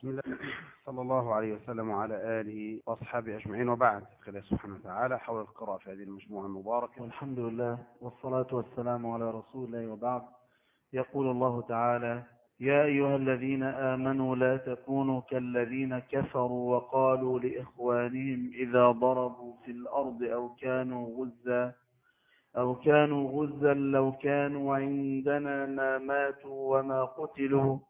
بسم الله صلى الله عليه وسلم وعلى آله وأصحابه أجمعين وبعد. قال سبحانه وتعالى. حول القراءة في هذه المجموعة المباركة. والحمد لله والصلاة والسلام على رسول الله وبعد. يقول الله تعالى يا أيها الذين آمنوا لا تكونوا كالذين كفروا وقالوا لإخوانهم إذا ضربوا في الأرض أو كانوا غزا أو كانوا غزا لو كانوا عندنا ما ماتوا وما قتلوا.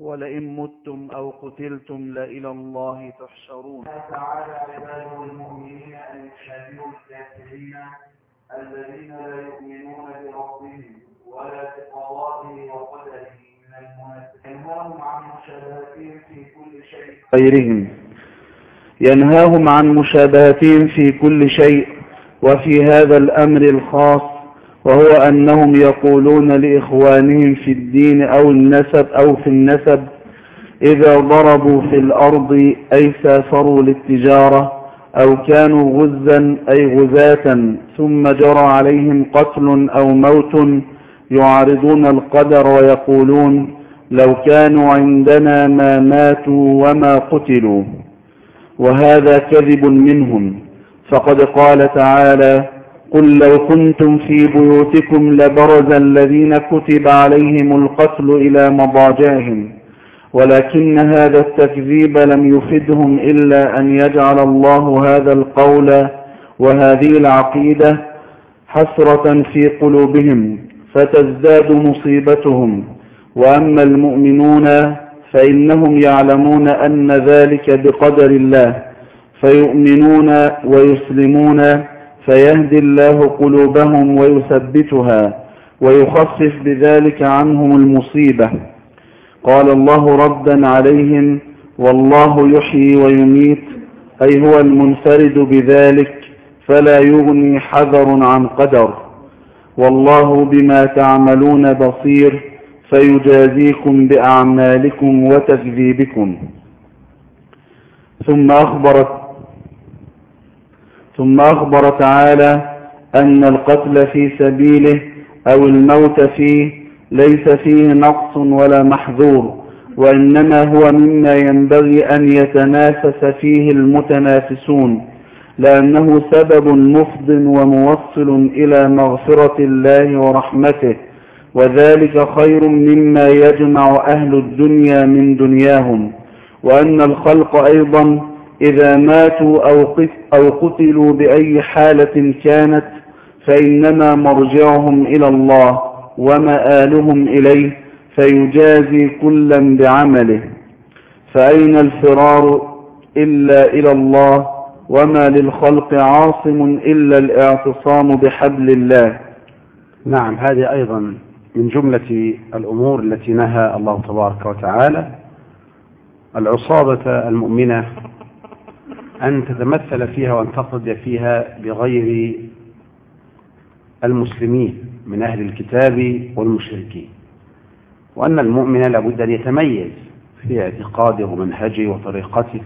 ولئن متم أو قتلتم لإلى الله تحشرون. تعالى عباده المؤمنين أن يشاهدوا الكافرين الذين لا يؤمنون بربهم ولا بقضائه وقدره من المنافقين. ينهاهم عن مشابهتهم في كل شيء. غيرهم ينهاهم عن مشابهتهم في كل شيء. وفي هذا الأمر الخاص وهو أنهم يقولون لإخوانهم في الدين أو النسب أو في النسب إذا ضربوا في الأرض أي سافروا للتجارة أو كانوا غزا أي غزاة ثم جرى عليهم قتل أو موت يعارضون القدر ويقولون لو كانوا عندنا ما ماتوا وما قتلوا وهذا كذب منهم. فقد قال تعالى قل لو كنتم في بيوتكم لبرز الذين كتب عليهم القتل إلى مضاجعهم ولكن هذا التكذيب لم يفدهم إلا أن يجعل الله هذا القول وهذه العقيدة حسرة في قلوبهم فتزداد مصيبتهم. وأما المؤمنون فإنهم يعلمون أن ذلك بقدر الله فيؤمنون ويسلمون فيهدي الله قلوبهم ويثبتها ويخفف بذلك عنهم المصيبة. قال الله ردا عليهم والله يحيي ويميت أي هو المنفرد بذلك فلا يغني حذر عن قدر. والله بما تعملون بصير فيجازيكم بأعمالكم وتكذيبكم. ثم أخبرت ثم أخبر تعالى أن القتل في سبيله أو الموت فيه ليس فيه نقص ولا محذور وإنما هو مما ينبغي أن يتنافس فيه المتنافسون لأنه سبب مفض وموصل إلى مغفرة الله ورحمته وذلك خير مما يجمع أهل الدنيا من دنياهم وأن الخلق أيضا إذا ماتوا أو قتلوا بأي حالة كانت فإنما مرجعهم إلى الله ومآلهم إليه فيجازي كلا بعمله. فأين الفرار إلا إلى الله؟ وما للخلق عاصم إلا الاعتصام بحبل الله. نعم هذه أيضا من جملة الأمور التي نهى الله تبارك وتعالى. العصابة المؤمنة أن تتمثل فيها وأن تقضي فيها بغير المسلمين من أهل الكتاب والمشركين. وأن المؤمن لابد أن يتميز في اعتقاده ومنهجه وطريقته.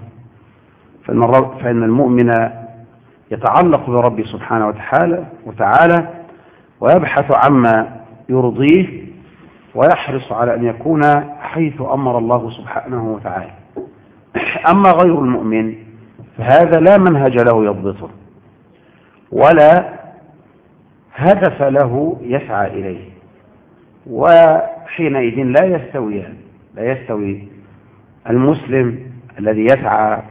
فإن المؤمن يتعلق بربه سبحانه وتعالى وتعالى ويبحث عما يرضيه ويحرص على أن يكون حيث أمر الله سبحانه وتعالى. أما غير المؤمن فهذا لا منهج له يضبطه ولا هدف له يسعى إليه وحينئذ لا يستويان لا يستوي المسلم الذي يسعى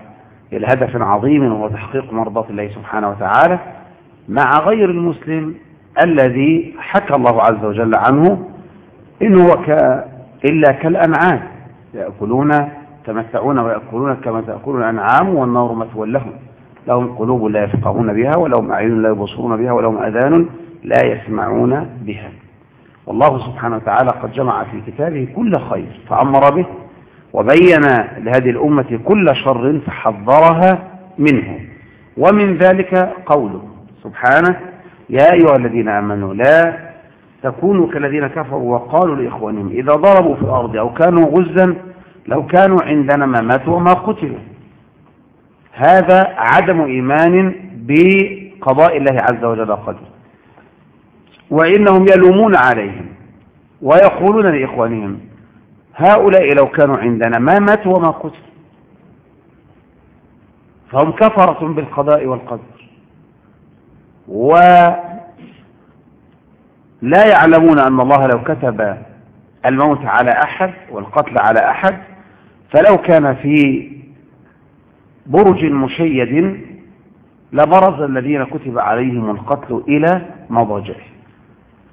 إلى هدف عظيم وهو تحقيق مرضاة الله سبحانه وتعالى مع غير المسلم الذي حكى الله عز وجل عنه إنه. إلا كالأنعام يأكلون تمتعون ويأكلون كما تأكل الأنعام والنار مثوى لهم. لهم قلوب لا يفقهون بها ولهم أعين لا يبصرون بها ولهم أذان لا يسمعون بها. والله سبحانه وتعالى قد جمع في كتابه كل خير فأمر به وبين لهذه الأمة كل شر فحذرها منه. ومن ذلك قوله سبحانه يا أيها الذين آمنوا لا تكونوا كالذين كفروا وقالوا لإخوانهم إذا ضربوا في الأرض أو كانوا غزا لو كانوا عندنا ما ماتوا وما قتلوا. هذا عدم إيمان بقضاء الله عز وجل قدر وإنهم يلومون عليهم ويقولون لإخوانهم هؤلاء لو كانوا عندنا ما ماتوا وما قتلوا فهم كفرة بالقضاء والقدر. ولا يعلمون أن الله لو كتب الموت على أحد والقتل على أحد فلو كان في برج مشيد لبرز الذين كتب عليهم القتل إلى مضاجعه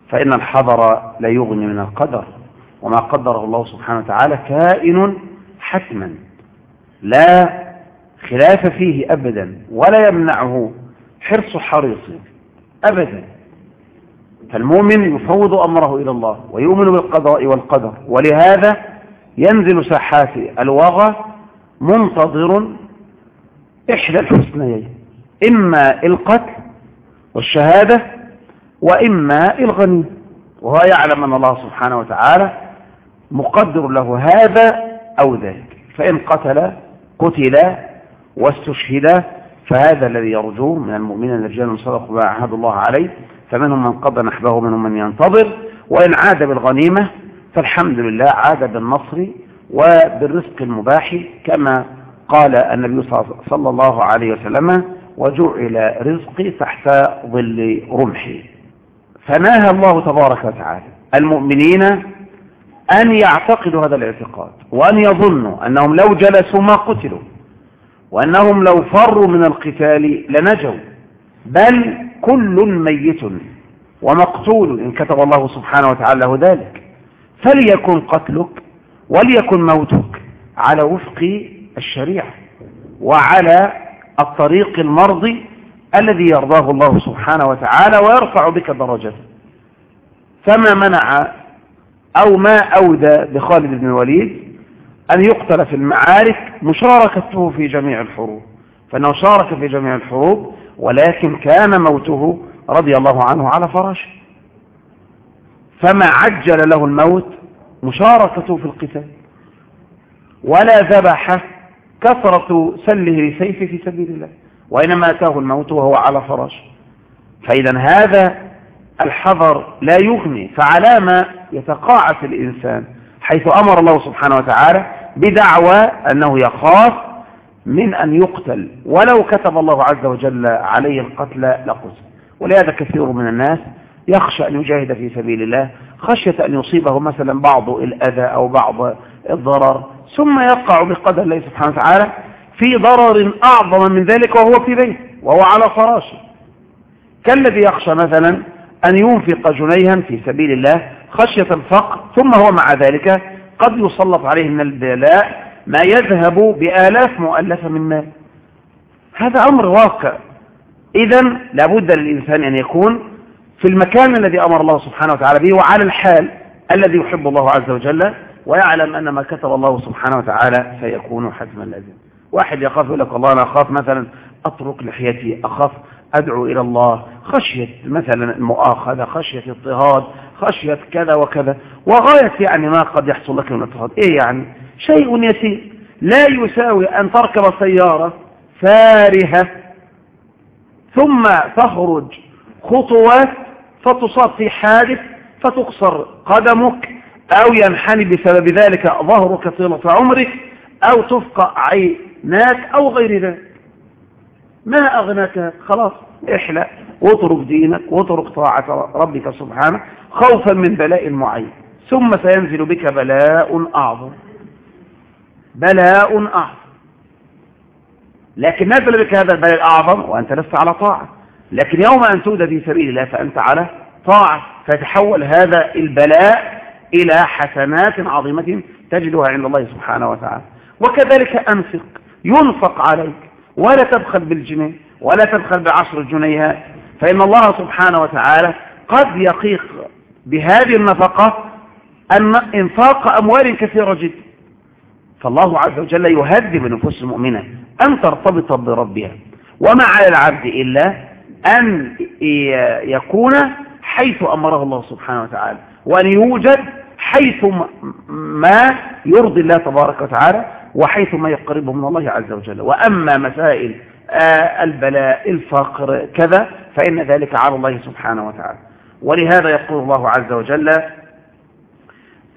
فإن الحضر لا يغني من القدر وما قدره الله سبحانه وتعالى كائن حتما. لا خلاف فيه أبدا ولا يمنعه حرص حريص أبدا. فالمؤمن يفوض أمره إلى الله ويؤمن بالقضاء والقدر. ولهذا ينزل ساحات الوغى منتظر إحدى الحسنيين إما القتل والشهادة وإما الغني وهو يعلم أن الله سبحانه وتعالى مقدر له هذا أو ذاك فإن قتل قتل واستشهد فهذا الذي يرجوه من المؤمنين الرجال صدقوا ما عهد الله عليه فمنهم من قضى نحبه ومنهم من ينتظر وإن عاد بالغنيمة فالحمد لله عاد بالنصر وبالرزق المباح كما قال النبي صلى الله عليه وسلم وجعل رزقي تحت ظل رمحي. فناهى الله تبارك وتعالى المؤمنين أن يعتقدوا هذا الاعتقاد وأن يظنوا أنهم لو جلسوا ما قتلوا وأنهم لو فروا من القتال لنجوا. بل كل ميت ومقتول إن كتب الله سبحانه وتعالى ذلك. فليكن قتلك وليكن موتك على وفق الشريعة وعلى الطريق المرضي الذي يرضاه الله سبحانه وتعالى ويرفع بك درجته. فما منع أو ما أودى بخالد بن الوليد أن يقتل في المعارك مشاركته في جميع الحروب. فإنه شارك في جميع الحروب ولكن كان موته رضي الله عنه على فراشه. فما عجل له الموت مشاركته في القتال. ولا ذبح كثرة سله لسيفه في سبيل الله وإنما أتاه الموت وهو على فراشه فإذا هذا الحذر لا يغني فعلى ما يتقاعس الإنسان حيث أمر الله سبحانه وتعالى بدعوى أنه يخاف من أن يقتل. ولو كتب الله عز وجل عليه القتل لقتل. ولهذا كثير من الناس يخشى أن يجاهد في سبيل الله خشية أن يصيبه مثلا بعض الأذى أو بعض الضرر ثم يقع بقدر الله سبحانه وتعالى في ضرر أعظم من ذلك وهو في بيت وهو على فراشه. كالذي يخشى مثلا أن ينفق جنيها في سبيل الله خشية الفقر ثم هو مع ذلك قد يسلط عليه من البلاء ما يذهب بآلاف مؤلفة من مال. هذا أمر واقع. إذا لابد للإنسان أن يكون في المكان الذي أمر الله سبحانه وتعالى به وعلى الحال الذي يحب الله عز وجل ويعلم أن ما كتب الله سبحانه وتعالى سيكون حتما لازم واحد يخاف يقول لك الله أنا أخاف مثلا أترك لحيتي أخاف أدعو إلى الله خشية مثلا المؤاخذة خشية اضطهاد خشية كذا وكذا. وغاية يعني ما قد يحصل لك من اضطهاد. إيه يعني؟ شيء يسير. لا يساوي أن تركب سيارة فارهة ثم تخرج خطوات فتصاب في حادث فتقصر قدمك أو ينحني بسبب ذلك ظهرك طيلة عمرك أو تفقع عيناك أو غير ذلك. ما أغناك؟ خلاص احلق واترك دينك واترك طاعة ربك سبحانه خوفا من بلاء معين. ثم سينزل بك بلاء أعظم. بلاء أعظم. لكن نزل بك هذا البلاء الأعظم وأنت لست على طاعة. لكن يوم أن تؤدى في سبيل الله فأنت على طاعة فتحول هذا البلاء إلى حسنات عظيمة تجدها عند الله سبحانه وتعالى. وكذلك أنفق ينفق عليك ولا تبخل بالجنيه ولا تبخل بعشر الجنيهات فإن الله سبحانه وتعالى قد يقيق بهذه النفقة أن إنفاق أموال كثيرة جدا. فالله عز وجل يهذب نفوس المؤمنة أن ترتبط بربها. وما على العبد إلا أن يكون حيث أمره الله سبحانه وتعالى وأن يوجد حيث ما يرضي الله تبارك وتعالى وحيث ما يقربه من الله عز وجل. وأما مسائل آه، البلاء الفقر كذا فإن ذلك على الله سبحانه وتعالى. ولهذا يقول الله عز وجل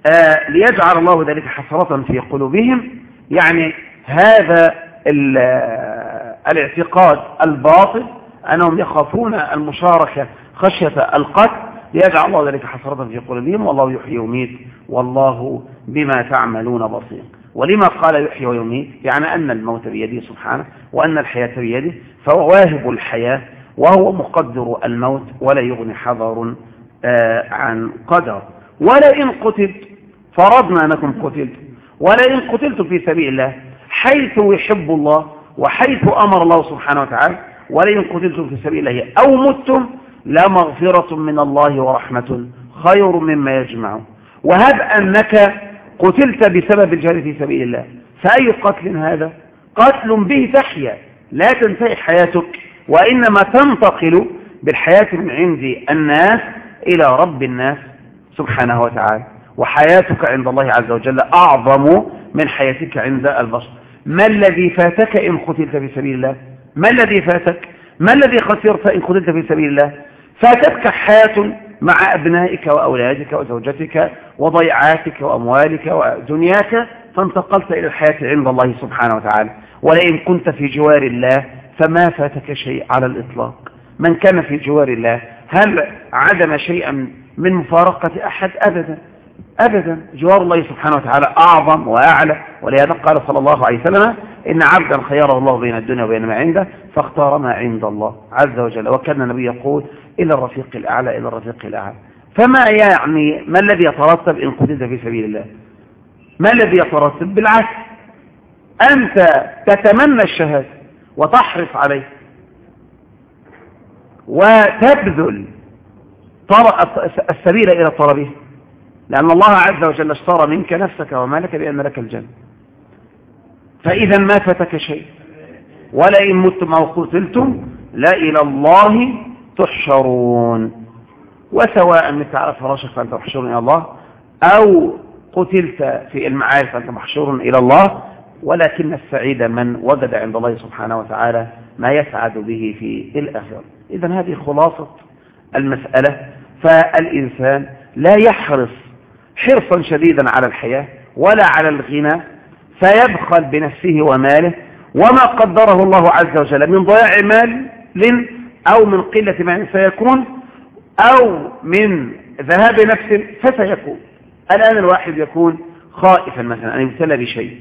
آه، ليجعل الله ذلك حسرة في قلوبهم. يعني هذا آه، الاعتقاد الباطل أنهم يخافون المشاركة خشية القتل ليجعل الله ذلك حسرة في قلوبهم والله يحيي ويميت والله بما تعملون بصير. ولما قال يحيي ويميت؟ يعني أن الموت بيده سبحانه وأن الحياة بيده فهو واهب الحياة وهو مقدر الموت ولا يغني حذر آه، عن قدر. ولئن قتلت فرضنا أنكم قتلت ولئن قتلت في سبيل الله حيث يحب الله وحيث أمر الله سبحانه وتعالى ولئن قتلتم في سبيل الله أو متم لمغفرة من الله ورحمة خير مما يجمعون. وهب أنك قتلت بسبب الجهاد في سبيل الله. فأي قتل هذا؟ قتل به تحيا. لا تنتهي حياتك وإنما تنتقل بالحياة من عند الناس إلى رب الناس سبحانه وتعالى. وحياتك عند الله عز وجل أعظم من حياتك عند البشر. ما الذي فاتك إن قتلت في سبيل الله؟ ما الذي فاتك؟ ما الذي خسرت إن قتلت في سبيل الله؟ فاتتك حياة مع أبنائك وأولادك وزوجتك وضيعاتك وأموالك ودنياك فانتقلت إلى الحياة عند الله سبحانه وتعالى. ولئن كنت في جوار الله فما فاتك شيء على الإطلاق. من كان في جوار الله؟ هل عدم شيئا من مفارقة أحد؟ أبدا. أبدا جوار الله سبحانه وتعالى أعظم وأعلى ولهذا قال صلى الله عليه وسلم إن عبدا خيره الله بين الدنيا وبين ما عنده فاختار ما عند الله عز وجل. وكان النبي يقول إلى الرفيق الأعلى إلى الرفيق الأعلى. فما يعني ما الذي يترتب إن قتلت في سبيل الله؟ ما الذي يترتب؟ بالعكس. أنت تتمنى الشهادة وتحرص عليه وتبذل السبيل إلى طلبه. لأن الله عز وجل اشترى منك نفسك ومالك بأن لك الجنة. فإذا ما فتك شيء. ولئن متم أو قتلتم لا إلى الله تحشرون. وسواء مت على فراشك فأنت محشور إلى الله أو قتلت في المعارف فأنت محشور إلى الله ولكن السعيد من وجد عند الله سبحانه وتعالى ما يسعد به في الآخرة. إذا هذه خلاصة المسألة. فالإنسان لا يحرص حرصا شديدا على الحياة ولا على الغنى فيبخل بنفسه وماله وما قدره الله عز وجل من ضياع مال أو من قلة مال سيكون أو من ذهاب نفس فسيكون. الآن الواحد يكون خائفا مثلا أن يبتلى بشيء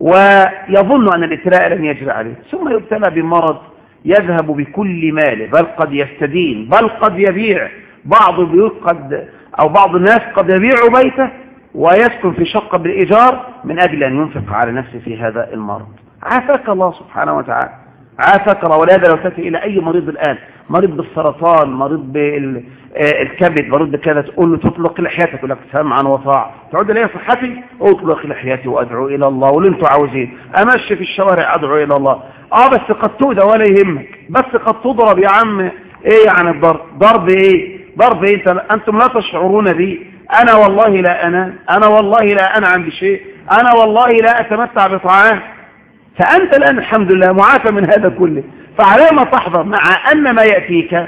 ويظن أن الابتلاء لن يجري عليه ثم يبتلى بمرض يذهب بكل ماله بل قد يستدين بل قد يبيع بعض البيوت قد أو بعض الناس قد يبيع بيته ويسكن في شقة بالإيجار من أجل أن ينفق على نفسه في هذا المرض. عافاك الله سبحانه وتعالى. عافاك الله. ولهذا لو تأتي إلى أي مريض الآن. مريض بالسرطان مريض بالكبد مريض بكذا. تقول له تطلق لحياتك يقول لك سمعا وطاعة. تعود إليه صحتي أطلق لحياتي وأدعو إلى الله. واللي أنتم عاوزين أمشي في الشوارع أدعو إلى الله. آه بس قد تؤذى ولا يهمك. بس قد تضرب يا عم إيه يعني الضرب؟ ضرب إيه؟ ضرب إيه أنتم لا تشعرون بي. أنا والله لا أنا. أنا والله لا أنا عندي شيء. أنا والله لا أتمتع بطعام فأنت الآن الحمد لله معافى من هذا كله. فعلى ما تحضر مع أن ما يأتيك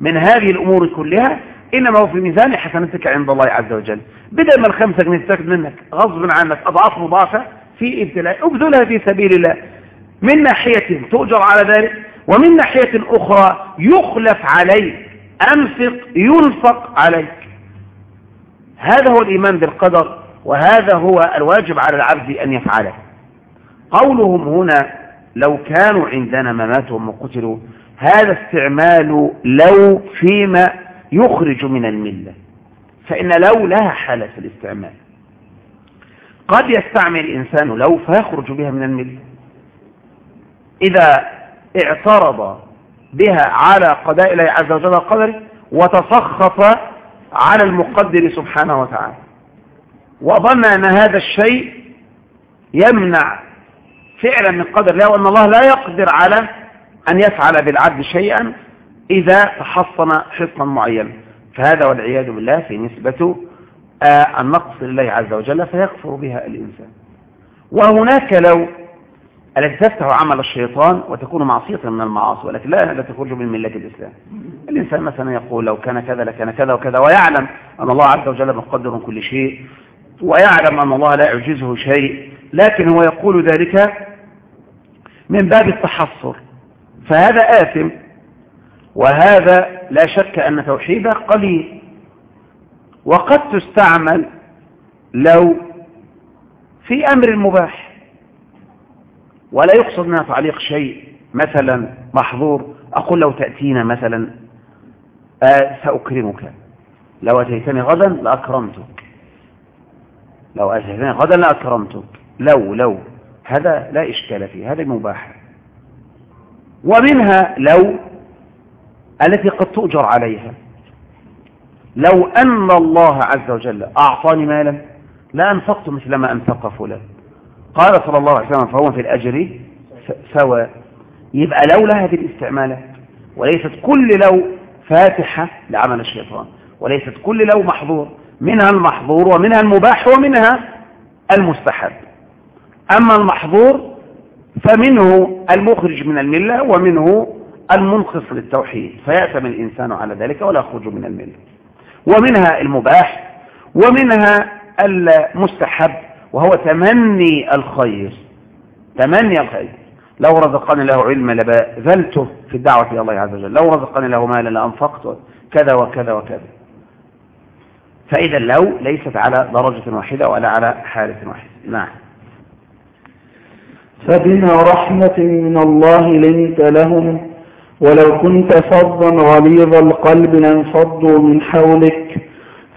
من هذه الأمور كلها إنما هو في ميزان حسنتك عند الله عز وجل. بدل ما الخمسة جنيه منك غصب عنك أضعاف مضاعفة في ابتلاء ابذلها في سبيل الله. من ناحية تؤجر على ذلك ومن ناحية أخرى يخلف عليك. أنفق ينفق عليك. هذا هو الإيمان بالقدر وهذا هو الواجب على العبد أن يفعله. قولهم هنا لو كانوا عندنا ما ماتوا وقتلوا هذا استعمال لو فيما يخرج من الملة. فإن لو لها حالة في الاستعمال. قد يستعمل الإنسان لو فيخرج بها من الملة. إذا اعترض بها على قضاء الله عز وجل قدره وتسخط على المقدر سبحانه وتعالى. وظن أن هذا الشيء يمنع فعلا من قدر الله وأن الله لا يقدر على أن يفعل بالعبد شيئا إذا تحصن حصنا معينا. فهذا والعياذ بالله في نسبة آه، النقص لله عز وجل فيكفر بها الإنسان. وهناك لو التي تفتح عمل الشيطان وتكون معصية من المعاصي ولكن لا لا تخرج من ملة الإسلام. الإنسان مثلا يقول لو كان كذا لكان كذا وكذا ويعلم أن الله عز وجل مقدر كل شيء ويعلم أن الله لا يعجزه شيء لكن هو يقول ذلك من باب التحصر. فهذا آثم وهذا لا شك أن توحيده قليل. وقد تستعمل لو في أمر مباح. ولا يقصد منها تعليق شيء مثلا محظور أقول لو تأتينا مثلا آه سأكرمك. لو أتيتني غدا لأكرمتك. لو أتيتني غدا لأكرمتك. لو لو. هذا لا إشكال فيه هذا مباح. ومنها لو التي قد تؤجر عليها. لو أن الله عز وجل أعطاني مالا لا أنفقت أنفق فلان قال صلى الله عليه وسلم فهو في الأجر سواء يبقى لولا هذه الاستعمالات وليست كل لو فاتحة لعمل الشيطان وليست كل لو محظور منها المحظور ومنها المباح ومنها المستحب. أما المحظور فمنه المخرج من الملة ومنه المنقص للتوحيد. فيأتم الإنسان على ذلك ولا يخرج من الملة. ومنها المباح ومنها المستحب. وهو تمني الخير. تمني الخير. لو رزقني له علم لبذلته في الدعوة إلى الله عز وجل. لو رزقني له مالا لأنفقت كذا وكذا وكذا. فإذا لو ليست على درجة واحدة ولا على حالة واحدة. نعم. فبما رحمة من الله لنت لهم. ولو كنت فظا غليظ القلب لانفضوا من حولك.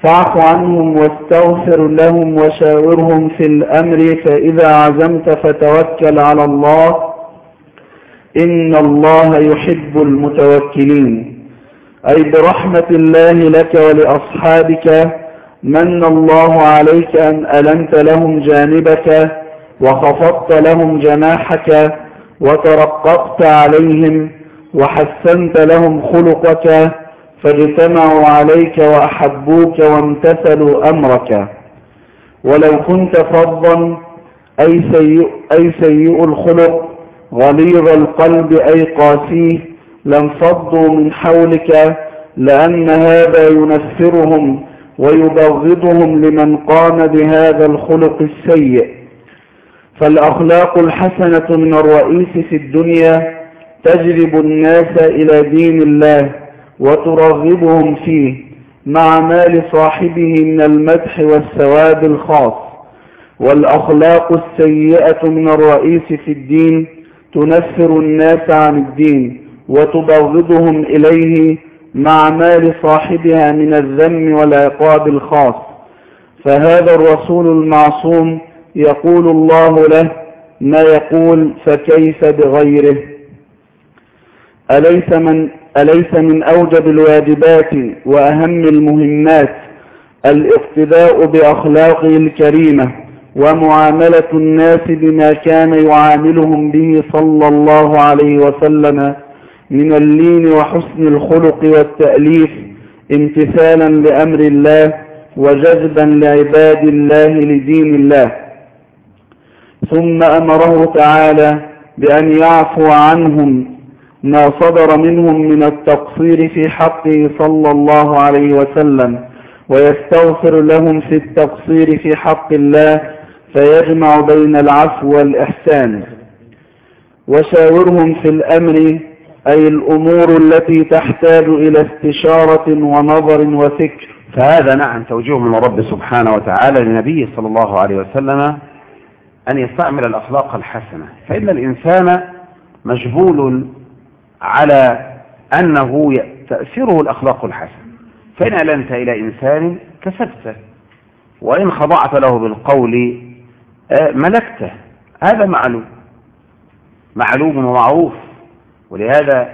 فاعف عنهم واستغفر لهم وشاورهم في الأمر فإذا عزمت فتوكل على الله. إن الله يحب المتوكلين. أي برحمة الله لك ولأصحابك من الله عليك أن ألنت لهم جانبك وخفضت لهم جناحك وترققت عليهم وحسنت لهم خلقك فاجتمعوا عليك وأحبوك وامتثلوا أمرك. ولو كنت فظا أي سيء, أي سيء الخلق غليظ القلب أي قاسيه لانفضوا من حولك لأن هذا ينفرهم ويبغضهم لمن قام بهذا الخلق السيء. فالأخلاق الحسنة من الرئيس في الدنيا تجلب الناس إلى دين الله. وترغبهم فيه مع مال صاحبه من المدح والثواب الخاص. والأخلاق السيئة من الرئيس في الدين تنفر الناس عن الدين وتبغضهم إليه مع مال صاحبها من الذم والعقاب الخاص. فهذا الرسول المعصوم يقول الله له ما يقول فكيف بغيره؟ أليس من, أليس من أوجب الواجبات وأهم المهمات الاقتداء بأخلاقه الكريمة ومعاملة الناس بما كان يعاملهم به صلى الله عليه وسلم من اللين وحسن الخلق والتأليف امتثالا لأمر الله وجذبا لعباد الله لدين الله. ثم أمره تعالى بأن يعفو عنهم ما صدر منهم من التقصير في حقه صلى الله عليه وسلم ويستغفر لهم في التقصير في حق الله فيجمع بين العفو والإحسان. وشاورهم في الأمر أي الأمور التي تحتاج إلى استشارة ونظر وفكر. فهذا نعم توجيه من الرب سبحانه وتعالى لنبيه صلى الله عليه وسلم أن يستعمل الأخلاق الحسنة. فإن الإنسان مجبول على أنه تأثيره الأخلاق الحسنة فإن ألنت إلى إنسان كسبته وإن خضعت له بالقول آه، ملكته. هذا معلوم. معلوم ومعروف. ولهذا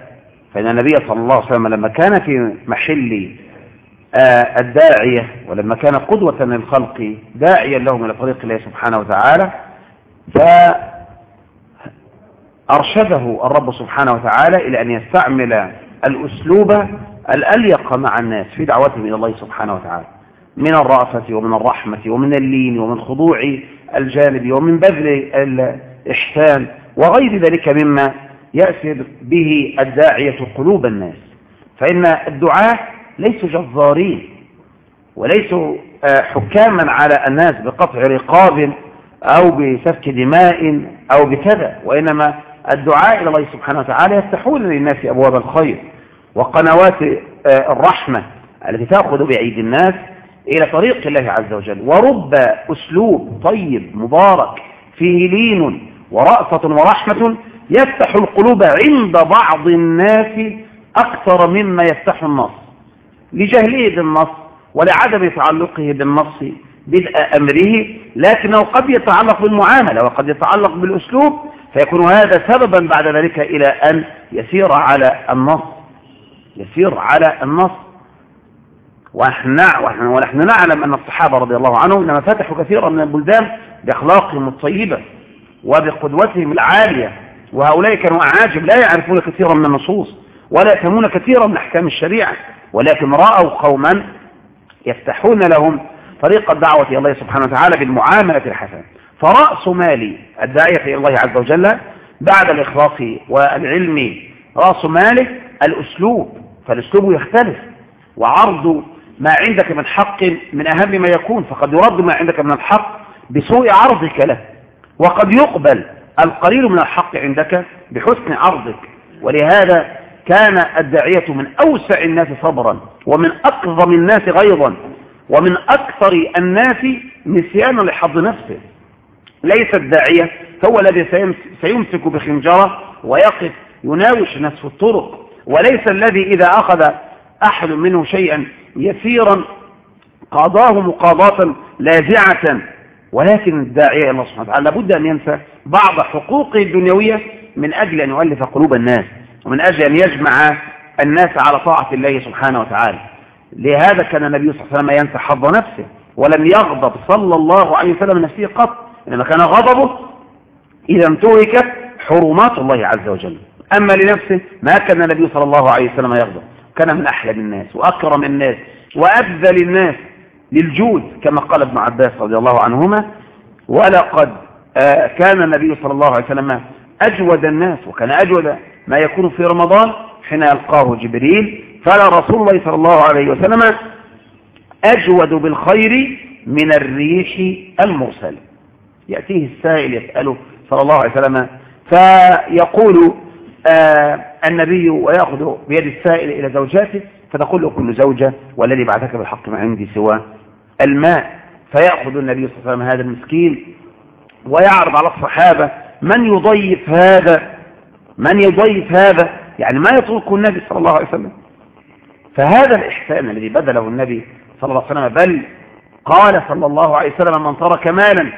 فإن النبي صلى الله عليه وسلم لما كان في محل آه، الداعية ولما كان قدوة للخلق داعيا لهم إلى طريق الله سبحانه وتعالى فأرشده الرب سبحانه وتعالى إلى أن يستعمل الأسلوب الأليق مع الناس في دعوتهم إلى الله سبحانه وتعالى. من الرأفة ومن الرحمة ومن اللين ومن خضوع الجانب ومن بذل الإحسان وغير ذلك مما يأسر به الداعية قلوب الناس. فإن الدعاة ليسوا جزارين وليسوا حكاما على الناس بقطع رقاب أو بسفك دماء أو بكذا وإنما الدعاء إلى الله سبحانه وتعالى يفتحون للناس أبواب الخير وقنوات الرحمة التي تأخذ بأيدي الناس إلى طريق الله عز وجل. ورب أسلوب طيب مبارك فيه لين ورأفة ورحمة يفتح القلوب عند بعض الناس أكثر مما يفتح النص. لجهله بالنص ولعدم تعلقه بالنص بدء أمره لكنه قد يتعلق بالمعاملة وقد يتعلق بالأسلوب فيكون هذا سببا بعد ذلك إلى أن يسير على النص. يسير على النص. ونحن نعلم أن الصحابة رضي الله عنهم لما فتحوا كثيرا من البلدان بأخلاقهم الطيبة وبقدوتهم العالية. وهؤلاء كانوا أعاجب لا يعرفون كثيرا من النصوص ولا يفهمون كثيرا من أحكام الشريعة ولكن رأوا قوما يفتحون لهم طريق الدعوة إلى الله سبحانه وتعالى بالمعاملة الحسنة. فرأس مال الداعية إلى الله عز وجل بعد الإخلاص والعلم رأس ماله الأسلوب فالأسلوب يختلف وعرض ما عندك من حق من أهم ما يكون فقد يرد ما عندك من الحق بسوء عرضك له وقد يقبل القليل من الحق عندك بحسن عرضك ولهذا كان الداعية من أوسع الناس صبرا ومن أكظم الناس غيظا ومن أكثر الناس نسيانا لحظ نفسه. ليس الداعية هو الذي سيمسك بخنجرة ويقف يناوش الناس في الطرق وليس الذي إذا أخذ أحد منه شيئا يسيرا قاضاه مقاضاة لاذعة. ولكن الداعية إلى الله سبحانه وتعالى لابد أن ينسى بعض حقوقه الدنيوية من أجل أن يؤلف قلوب الناس ومن أجل أن يجمع الناس على طاعة الله سبحانه وتعالى. لهذا كان النبي صلى الله عليه وسلم ينسى حظ نفسه ولم يغضب صلى الله عليه وسلم نفسه قط. إنما كان غضبه إذا انتهكت حرمات الله عز وجل. أما لنفسه ما كان النبي صلى الله عليه وسلم يغضب. كان من أحلم الناس وأكرم الناس وأبذل الناس للجود كما قال ابن عباس رضي الله عنهما ولقد كان النبي صلى الله عليه وسلم أجود الناس وكان أجود ما يكون في رمضان حين يلقاه جبريل. فلا رسول الله صلى الله عليه وسلم أجود بالخير من الريح المرسل يأتيه السائل يسأله صلى الله عليه وسلم فيقول آه النبي ويأخذ بيد السائل إلى زوجاته فتقول له كل زوجة والذي بعثك بالحق ما عندي سوى الماء فيأخذ النبي صلى الله عليه وسلم هذا المسكين ويعرض على الصحابة من يضيف هذا؟ من يضيف هذا؟ يعني ما يتركه النبي صلى الله عليه وسلم. فهذا الإحسان الذي بذله النبي صلى الله عليه وسلم بل قال صلى الله عليه وسلم من ترك مالا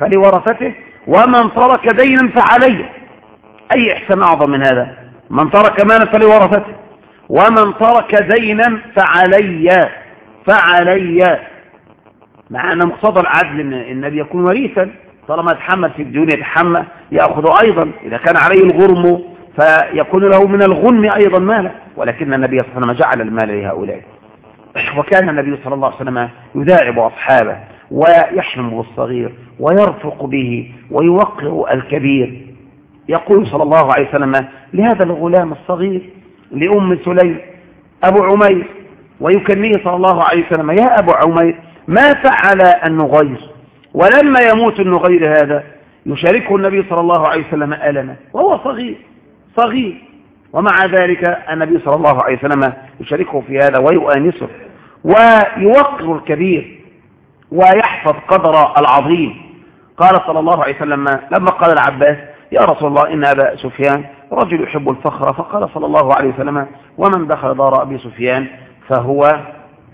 فلورثته ومن ترك دينا فعليه. أي إحسان أعظم من هذا؟ من ترك مالا فلورثته. ومن ترك دينا فعلي فعلي مع أن مقتضى العدل أن النبي يكون وريثا طالما يتحمل في الديون يتحمل يأخذ أيضا. إذا كان عليه الغرم فيكون له من الغنم أيضا مالا. ولكن النبي صلى الله عليه وسلم جعل المال لهؤلاء. وكان النبي صلى الله عليه وسلم يداعب أصحابه. ويحلم بالصغير ويرفق به ويوقر الكبير. يقول صلى الله عليه وسلم لهذا الغلام الصغير لأم سليم أبو عمير ويكنيه صلى الله عليه وسلم يا أبو عمير ما فعل النغير؟ ولما يموت النغير هذا يشاركه النبي صلى الله عليه وسلم ألما. وهو صغير صغير. ومع ذلك النبي صلى الله عليه وسلم يشاركه في هذا ويؤانسه ويوقر الكبير. ويحفظ قدر العظيم. قال صلى الله عليه وسلم لما قال العباس يا رسول الله إن أبا سفيان رجل يحب الفخر. فقال صلى الله عليه وسلم ومن دخل دار أبي سفيان فهو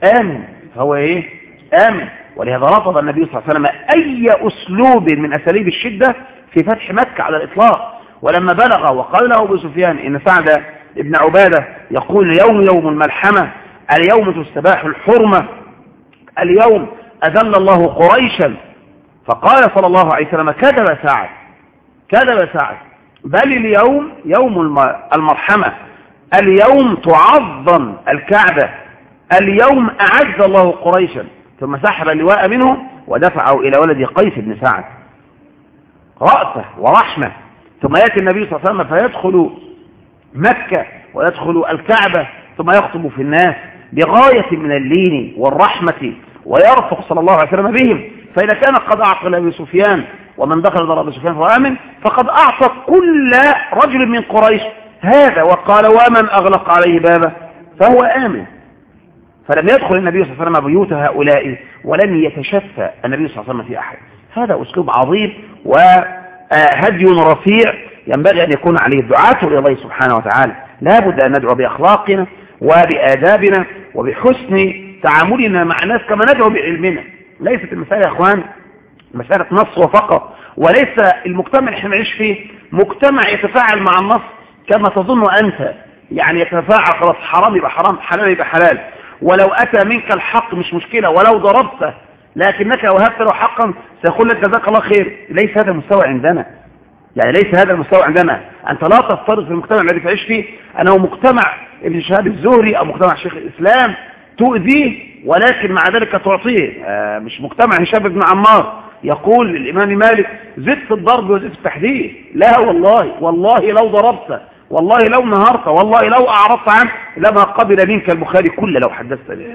آمن. فهو إيه؟ آمن. ولهذا رفض النبي صلى الله عليه وسلم أي أسلوب من أساليب الشدة في فتح مكة على الإطلاق. ولما بلغ وقال له أبو سفيان إن سعد ابن عبادة يقول اليوم يوم الملحمة اليوم تستباح الحرمة اليوم أذل الله قريشا. فقال صلى الله عليه وسلم كذب سعد كذب سعد بل اليوم يوم المرحمة اليوم تعظم الكعبة اليوم أعز الله قريشا. ثم سحب اللواء منه ودفعه إلى ولد قيس بن سعد رأسه ورحمة. ثم يأتي النبي صلى الله عليه وسلم فيدخل مكة ويدخل الكعبة ثم يخطب في الناس بغاية من اللين والرحمة ويرفق صلى الله عليه وسلم بهم. فإذا كان قد أعطى لأبي سفيان ومن دخل دار أبي سفيان فهو آمن فقد أعطى كل رجل من قريش هذا وقال ومن أغلق عليه بابه؟ فهو آمن. فلم يدخل النبي صلى الله عليه وسلم بيوت هؤلاء ولم يتشفى النبي صلى الله عليه وسلم في أحد. هذا أسلوب عظيم وهدي رفيع ينبغي أن يكون عليه الدعاة إلى الله سبحانه وتعالى. لا بد أن ندعو بأخلاقنا وبآدابنا وبحسن تعاملنا مع الناس كما ندعو بعلمنا. ليست المسألة يا أخوان مسألة نص وفقط وليس المجتمع اللي إحنا نعيش فيه مجتمع يتفاعل مع النص كما تظن أنت. يعني يتفاعل خلاص حرام يبقى حرام حلال يبقى حلال. ولو أتى منك الحق مش مشكلة ولو ضربته لكنك وهبت له حقا سيقول لك جزاك الله خير. ليس هذا المستوى عندنا. يعني ليس هذا المستوى عندنا. أنت لا تفترض في المجتمع الذي تعيش فيه أنه مجتمع ابن شهاب الزهري أو مجتمع شيخ الإسلام تؤذيه ولكن مع ذلك تعطيه آه مش مجتمع هشام بن عمار يقول للإمام مالك زد في الضرب وزد في التحديد لا والله والله لو ضربت والله لو نهرت والله لو أعرضت عنه لما قبل منك البخاري كل لو حدثت به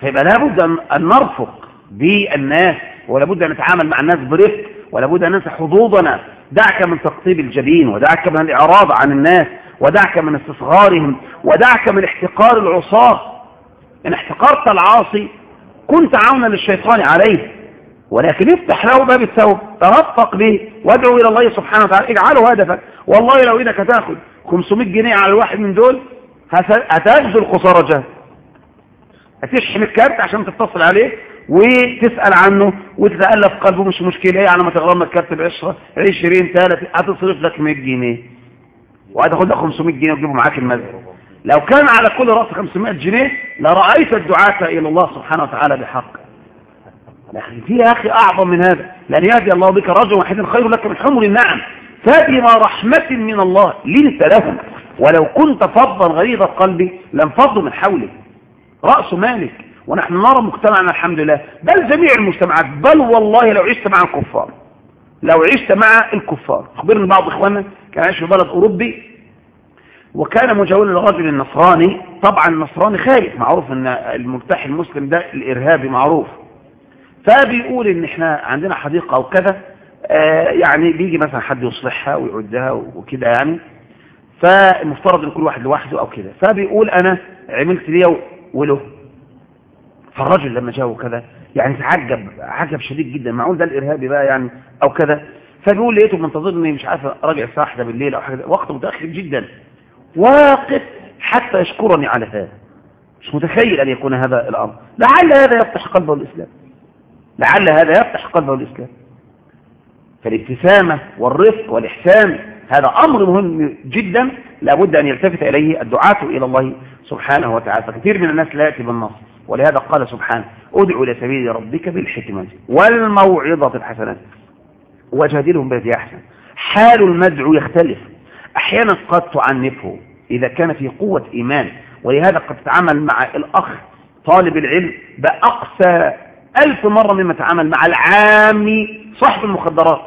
فيبقى لابد أن نرفق بالناس ولابد أن نتعامل مع الناس برفق ولابد أن ننسى حظوظنا. دعك من تقطيب الجبين ودعك من الإعراض عن الناس ودعك من استصغارهم ودعك من احتقار العصاة. إن احتقرت العاصي كنت عونا للشيطان عليه. ولكن افتح له باب التوبة ترفق به وادعو إلى الله سبحانه وتعالى. اجعله هدفك والله لو إنك تاخد 500 جنيه على الواحد من دول هتبذل خسارة جهد هتشحن الكارت عشان تتصل عليه وتسأل عنه وتتألف قلبه. مش مشكلة. إيه على ما تغرم الكارت بعشرة؟ 20 30 هتصرف لك 100 جنيه. وهتاخد لك 500 جنيه وتجيبه معاك المسجد لو كان على كل رأس 500 جنيه لرأيت الدعاة إلى الله سبحانه وتعالى بحق. لكن في يا أخي أعظم من هذا. لأن يهدي الله بك رجل واحد خير لك من حمر النعم. فبما رحمة من الله لنت لهم. ولو كنت فظا غليظ القلب لانفضوا من حولك. رأس مالك. ونحن نرى مجتمعنا الحمد لله. بل جميع المجتمعات. بل والله لو عشت مع الكفار. لو عشت مع الكفار. أخبرني بعض إخواننا. كان عايش في بلد أوروبي. وكان مجاولا لرجل النصراني. طبعا النصراني خايف. معروف إن المرتاح المسلم ده الإرهابي معروف. فبيقول إن إحنا عندنا حديقة أو كذا آه يعني بيجي مثلا حد يصلحها ويعدها وكده يعني. فالمفترض إن كل واحد لوحده أو كده. فبيقول أنا عملت ليه وله؟ فالرجل لما جاءه كذا يعني تعجب عجب شديد جدا. معقول ده الإرهابي بقى يعني أو كذا؟ فبيقول لقيته منتظرني مش عارف راجع الساعة 1 بالليل أو حاجة. وقت متأخر جدا. واقف حتى يشكرني على هذا. مش متخيل أن يكون هذا الأمر. لعل هذا يفتح قلبه الإسلام لعل هذا يفتح قلبه الإسلام فالابتسامة والرفق والإحسان هذا أمر مهم جدا لابد أن يلتفت إليه الدعاة إلى الله سبحانه وتعالى. فكثير من الناس لا يأتي بالنص. ولهذا قال سبحانه ادعو إلى سبيل ربك بالحكمة والموعظة الحسنة. وجادلهم بالتي أحسن. حال المدعو يختلف. أحيانا قد تعنفه إذا كان في قوة إيمان. ولهذا قد تتعامل مع الأخ طالب العلم بأقصى ألف مرة مما تتعامل مع العامي صاحب المخدرات.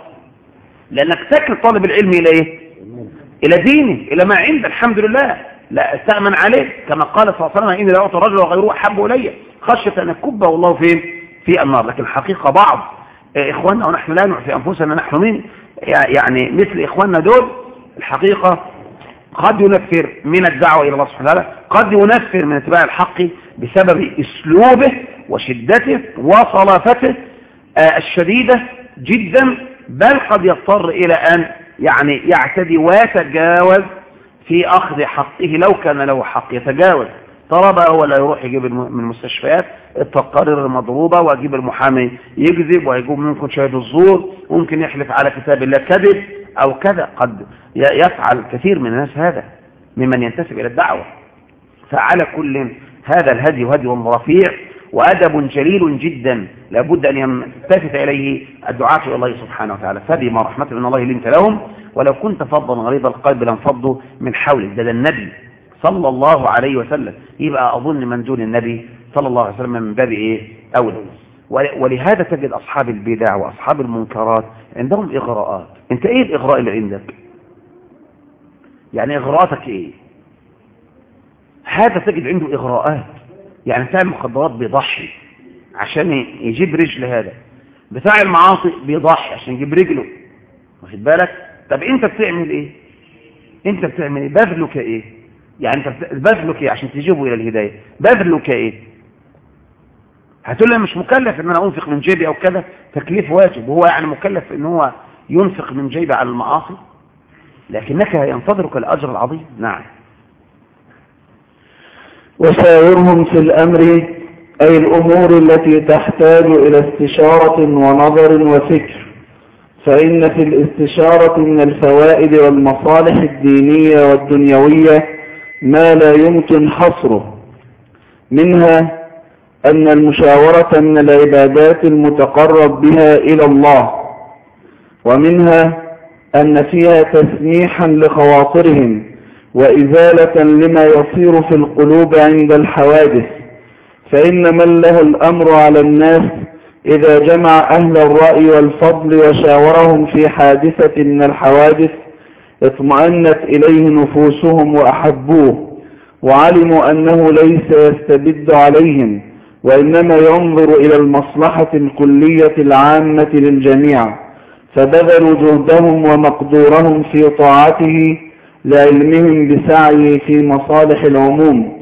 لأنك تكل طالب العلم إلى إيه؟ إلى دينه إلى ما عند الحمد لله. لا استأمن عليه. كما قال صلى الله عليه وسلم إني لا أعطي الرجل وغيره أحب إلي. خشية أن يكبه الله فين في النار. لكن الحقيقة بعض إخواننا ونحن لا نعفي أنفسنا نحن مين يعني مثل إخواننا دول الحقيقة قد ينفر من الدعوة إلى الله سبحانه وتعالى قد ينفر من اتباع الحق بسبب أسلوبه وشدته وصلافته آه الشديدة جدا بل قد يضطر إلى أن يعني يعتدي ويتجاوز في أخذ حقه لو كان له حق يتجاوز. بقى هو لا يروح يجيب من المستشفيات التقارير المضروبة ويجيب المحامي يكذب ويجيب ممكن شهد الزور ممكن يحلف على كتاب الله كذب أو كذا قد يفعل كثير من الناس هذا ممن ينتسب إلى الدعوة. فعلى كل هذا الهدي هدي رفيع وأدب جليل جدا لابد أن يلتفت إليه الدعاة إلى الله سبحانه وتعالى. فبما رحمة من الله لنت لهم. ولو كنت فظا غليظ القلب لانفضوا من حولك ده, النبي صلى الله عليه وسلم. يبقى أظن من دون النبي صلى الله عليه وسلم من باب إيه؟ أولى. ولهذا تجد أصحاب البدع وأصحاب المنكرات عندهم إغراءات. أنت إيه الإغراء اللي عندك؟ يعني إغراءاتك إيه؟ هذا تجد عنده إغراءات. يعني بتاع المخدرات بيضحي عشان يجيب رجل هذا. بتاع المعاصي بيضحي عشان يجيب رجله. واخد بالك؟ طب أنت بتعمل إيه؟ أنت بتعمل إيه؟ بذلك إيه؟ يعني أنت بذلك إيه عشان تجيبه إلى الهداية؟ بذلك إيه؟ هتقول لي مش مكلف إن أنا أنفق من جيبي أو كذا؟ تكليف واجب. وهو يعني مكلف إن هو ينفق من جيبه على المعاصي؟ لكنك ينتظرك الأجر العظيم. نعم. وشاورهم في الأمر أي الأمور التي تحتاج إلى استشارة ونظر وفكر. فإن في الاستشارة من الفوائد والمصالح الدينية والدنيوية ما لا يمكن حصره. منها أن المشاورة من العبادات المتقرب بها إلى الله. ومنها أن فيها تسميحا لخواطرهم وإزالة لما يصير في القلوب عند الحوادث فإن من له الأمر على الناس إذا جمع أهل الرأي والفضل وشاورهم في حادثة من الحوادث اطمأنت إليه نفوسهم وأحبوه وعلموا أنه ليس يستبد عليهم وإنما ينظر إلى المصلحة الكلية العامة للجميع. فبذلوا جهدهم ومقدورهم في طاعته لعلمهم بسعيه في مصالح العموم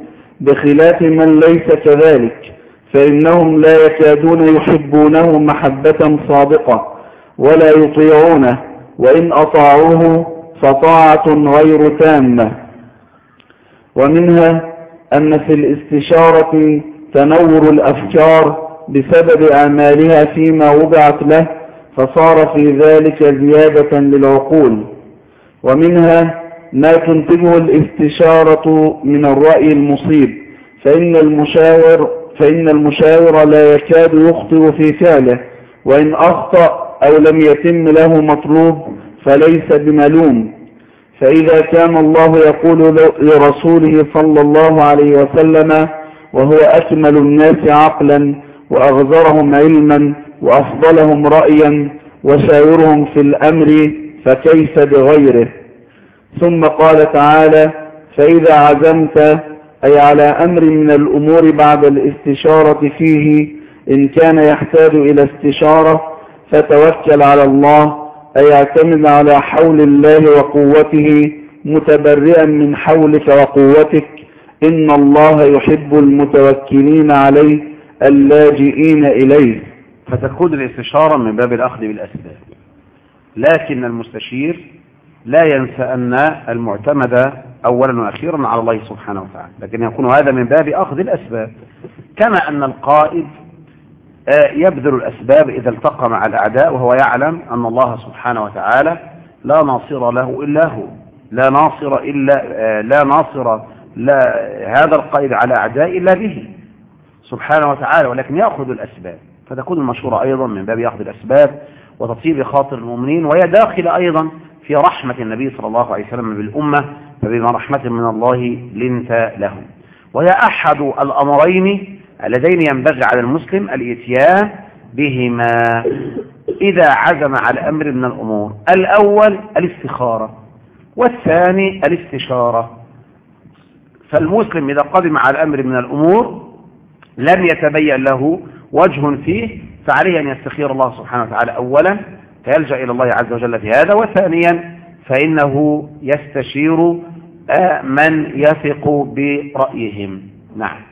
بخلاف من ليس كذلك فإنهم لا يكادون يحبونه محبة صادقة ولا يطيعونه وإن أطاعوه فطاعة غير تامة. ومنها أن في الاستشارة تنور الأفكار بسبب أعمالها فيما وضعت له فصار في ذلك زيادة للعقول ومنها ما تنتجه الاستشارة من الرأي المصيب فإن المشاور, فإن المشاور لا يكاد يخطئ في فعله وإن أخطأ أو لم يتم له مطلوب فليس بملوم. فإذا كان الله يقول لرسوله صلى الله عليه وسلم وهو أكمل الناس عقلا وأغزرهم علما وأفضلهم رأيا وشاورهم في الأمر فكيف بغيره. ثم قال تعالى فإذا عزمت أي على أمر من الأمور بعد الاستشارة فيه إن كان يحتاج إلى استشارة فتوكل على الله أي اعتمد على حول الله وقوته متبرئا من حولك وقوتك. إن الله يحب المتوكلين عليه اللاجئين إليه. فتكون الاستشارة من باب الأخذ بالأسباب. لكن المستشير لا ينسى أن المعتمد أولا وأخيرا على الله سبحانه وتعالى لكن يكون هذا من باب أخذ الأسباب. كما أن القائد يبذل الأسباب إذا التقى مع الأعداء وهو يعلم أن الله سبحانه وتعالى لا ناصر له إلا هو. لا ناصر إلا لا ناصر لا هذا القائد على أعداء إلا به سبحانه وتعالى ولكن يأخذ الأسباب. فتكون المشورة أيضا من باب يأخذ الأسباب وتطيب خاطر المؤمنين وهي داخلة أيضا في رحمة النبي صلى الله عليه وسلم بالأمة فبما رحمة من الله لنت لهم. وهي أحد الأمرين اللذين ينبغي على المسلم الإتيان بهما إذا عزم على أمر من الأمور. الأول الاستخارة والثاني الاستشارة. فالمسلم إذا قدم على أمر من الأمور لم يتبين له وجه فيه فعليه أن يستخير الله سبحانه وتعالى أولا فيلجأ إلى الله عز وجل في هذا وثانيا فإنه يستشير من يثق برأيهم. نعم.